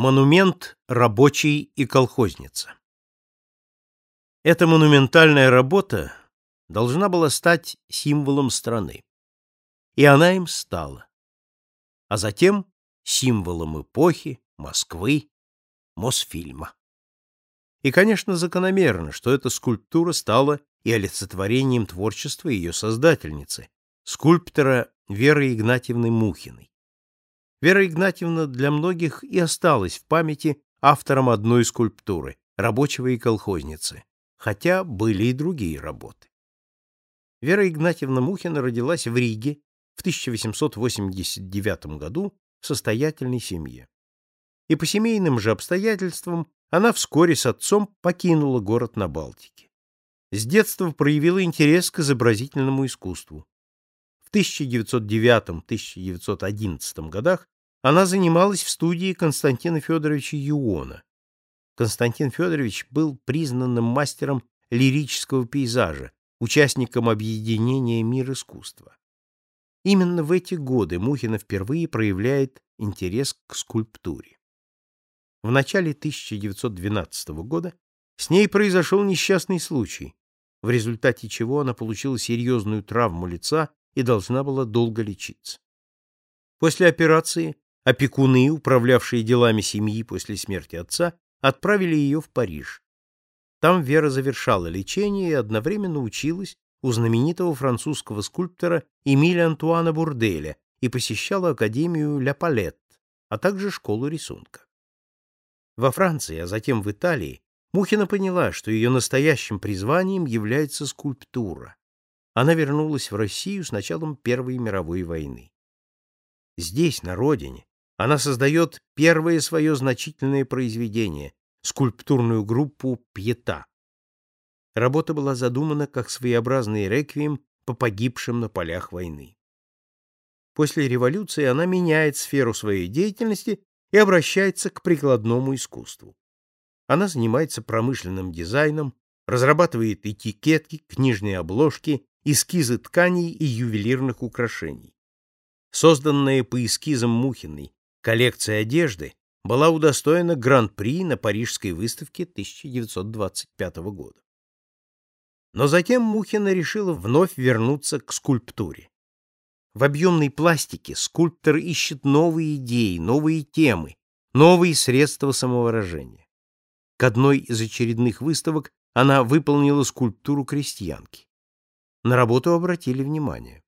Монумент рабочий и колхозница Эта монументальная работа должна была стать символом страны. И она им стала. А затем символом эпохи, Москвы, Мосфильма. И, конечно, закономерно, что эта скульптура стала и олицетворением творчества ее создательницы, скульптора Веры Игнатьевны Мухиной. Вера Игнатьевна для многих и осталась в памяти автором одной скульптуры «Рабочего и колхозницы», хотя были и другие работы. Вера Игнатьевна Мухина родилась в Риге в 1889 году в состоятельной семье. И по семейным же обстоятельствам она вскоре с отцом покинула город на Балтике. С детства проявила интерес к изобразительному искусству. В 1909-1911 годах она занималась в студии Константина Федоровича Юона. Константин Федорович был признанным мастером лирического пейзажа, участником объединения «Мир искусства». Именно в эти годы Мухина впервые проявляет интерес к скульптуре. В начале 1912 года с ней произошел несчастный случай, в результате чего она получила серьезную травму лица и должна была долго лечиться. После операции опекуны, управлявшие делами семьи после смерти отца, отправили ее в Париж. Там Вера завершала лечение и одновременно училась у знаменитого французского скульптора Эмиля Антуана Бурделя и посещала Академию Ля Палет, а также школу рисунка. Во Франции, а затем в Италии, Мухина поняла, что ее настоящим призванием является скульптура. Она вернулась в Россию с началом Первой мировой войны. Здесь, на родине, она создает первое свое значительное произведение — скульптурную группу «Пьета». Работа была задумана как своеобразный реквием по погибшим на полях войны. После революции она меняет сферу своей деятельности и обращается к прикладному искусству. Она занимается промышленным дизайном, разрабатывает этикетки, книжные обложки, эскизы тканей и ювелирных украшений. Созданная по эскизам Мухиной коллекция одежды была удостоена гран-при на Парижской выставке 1925 года. Но затем Мухина решила вновь вернуться к скульптуре. В объемной пластике скульптор ищет новые идеи, новые темы, новые средства самовыражения. К одной из очередных выставок она выполнила скульптуру крестьянки. На работу обратили внимание.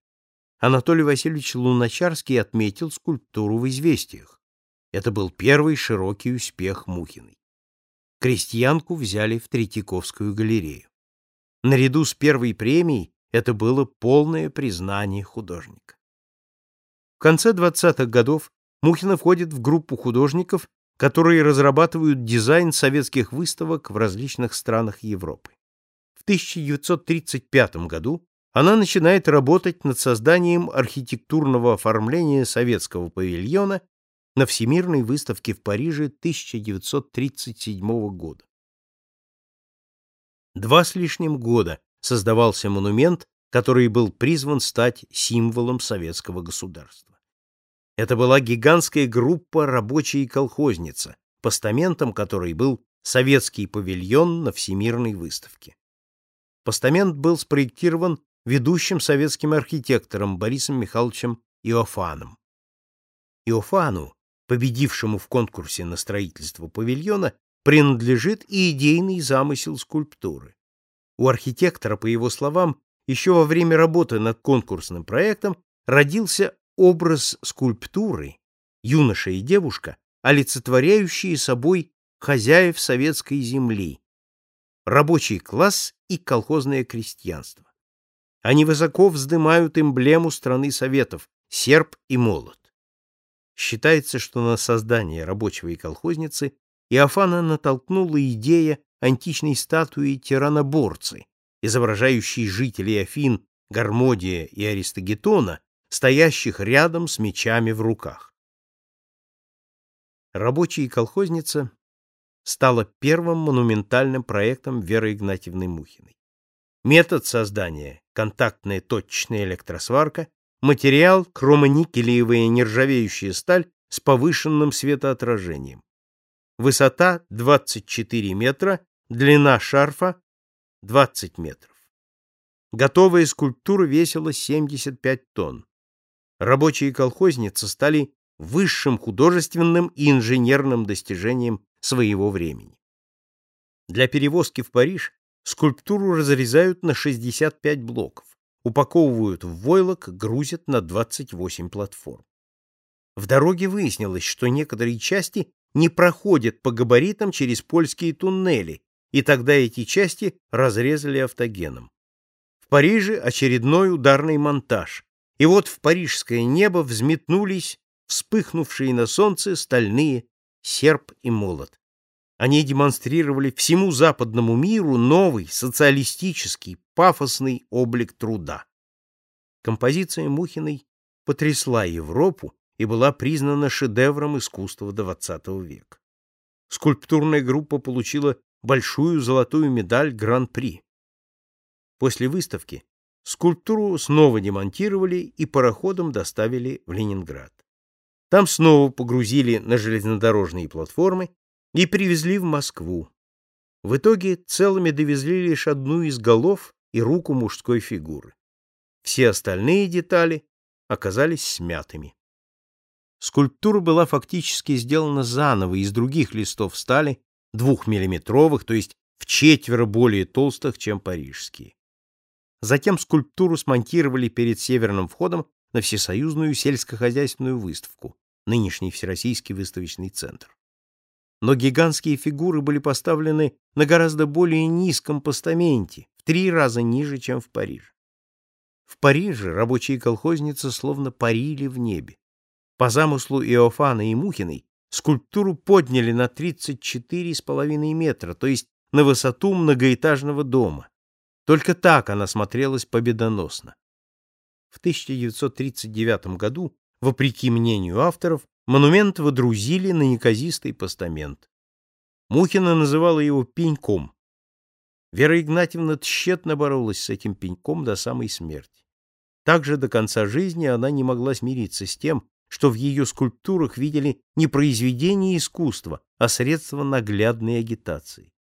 Анатолий Васильевич Луначарский отметил скульптуру в «Известиях». Это был первый широкий успех Мухиной. Крестьянку взяли в Третьяковскую галерею. Наряду с первой премией это было полное признание художника. В конце 20-х годов Мухина входит в группу художников, которые разрабатывают дизайн советских выставок в различных странах Европы. В 1935 году она начинает работать над созданием архитектурного оформления советского павильона на Всемирной выставке в Париже 1937 года. Два с лишним года создавался монумент, который был призван стать символом советского государства. Это была гигантская группа рабочая и колхозница, постаментом которой был советский павильон на Всемирной выставке. Постамент был спроектирован ведущим советским архитектором Борисом Михайловичем Иофаном. Иофану, победившему в конкурсе на строительство павильона, принадлежит и идейный замысел скульптуры. У архитектора, по его словам, еще во время работы над конкурсным проектом родился образ скульптуры, юноша и девушка, олицетворяющие собой хозяев советской земли, рабочий класс и колхозное крестьянство. Они высоко вздымают эмблему страны Советов — серп и молот. Считается, что на создание рабочего и колхозницы Иофана натолкнула идея античной статуи тираноборцы, изображающей жителей Афин Гармодия и Аристогетона стоящих рядом с мечами в руках. Рабочая колхозница стала первым монументальным проектом Веры Игнатьевны Мухиной. Метод создания — контактная точечная электросварка, материал — хромоникелевая нержавеющая сталь с повышенным светоотражением. высота 24 метра, длина шарфа 20 метров. Готовая скульптура весила 75 тонн. Рабочие колхозницы стали высшим художественным и инженерным достижением своего времени. Для перевозки в Париж скульптуру разрезают на 65 блоков, упаковывают в войлок, грузят на 28 платформ. В дороге выяснилось, что некоторые части не проходят по габаритам через польские туннели, и тогда эти части разрезали автогеном. В Париже очередной ударный монтаж, и вот в парижское небо взметнулись вспыхнувшие на солнце стальные серп и молот. Они демонстрировали всему западному миру новый социалистический пафосный облик труда. Композиция Мухиной потрясла Европу и была признана шедевром искусства XX века. Скульптурная группа получила большую золотую медаль Гран-при. После выставки скульптуру снова демонтировали и пароходом доставили в Ленинград. Там снова погрузили на железнодорожные платформы и привезли в Москву. В итоге целыми довезли лишь одну из голов и руку мужской фигуры. Все остальные детали оказались смятыми. Скульптура была фактически сделана заново из других листов стали, двухмиллиметровых, то есть в четверо более толстых, чем парижские. Затем скульптуру смонтировали перед северным входом на Всесоюзную сельскохозяйственную выставку, нынешний Всероссийский выставочный центр. Но гигантские фигуры были поставлены на гораздо более низком постаменте, в три раза ниже, чем в Париже. В Париже рабочие колхозницы словно парили в небе. По замыслу Иофана и Мухиной скульптуру подняли на 34,5 метра, то есть на высоту многоэтажного дома. Только так она смотрелась победоносно. В 1939 году, вопреки мнению авторов, монумент водрузили на неказистый постамент. Мухина называла его пеньком. Вера Игнатьевна тщетно боролась с этим пеньком до самой смерти. Также до конца жизни она не могла смириться с тем, что в ее скульптурах видели не произведение искусства, а средство наглядной агитации.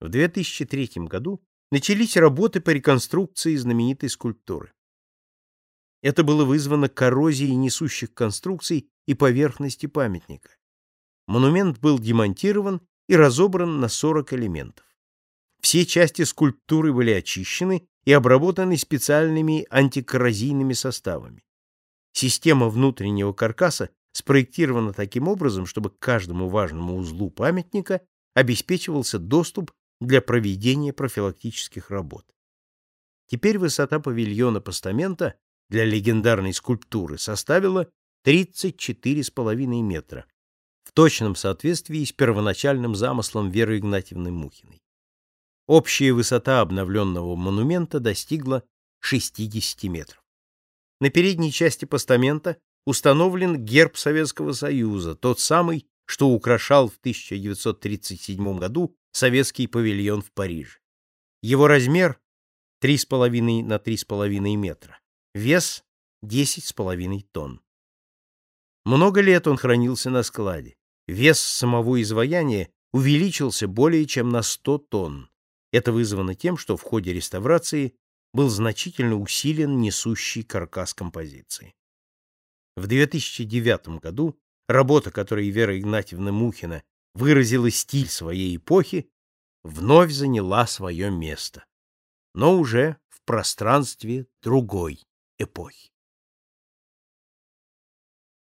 В 2003 году начались работы по реконструкции знаменитой скульптуры. Это было вызвано коррозией несущих конструкций и поверхности памятника. Монумент был демонтирован и разобран на 40 элементов. Все части скульптуры были очищены и обработаны специальными антикоррозийными составами. Система внутреннего каркаса спроектирована таким образом, чтобы к каждому важному узлу памятника обеспечивался доступ для проведения профилактических работ. Теперь высота павильона постамента для легендарной скульптуры составила 34,5 метра, в точном соответствии с первоначальным замыслом Веры Игнатьевны Мухиной. Общая высота обновленного монумента достигла 60 метров. На передней части постамента установлен герб Советского Союза, тот самый, что украшал в 1937 году советский павильон в Париже. Его размер 3,5 на 3,5 метра. Вес 10,5 тонн. Много лет он хранился на складе. Вес самого изваяния увеличился более чем на 100 тонн. Это вызвано тем, что в ходе реставрации был значительно усилен несущий каркас композиции. В 2009 году работа, которой Вера Игнатьевна Мухина выразила стиль своей эпохи, вновь заняла свое место, но уже в пространстве другой эпохи.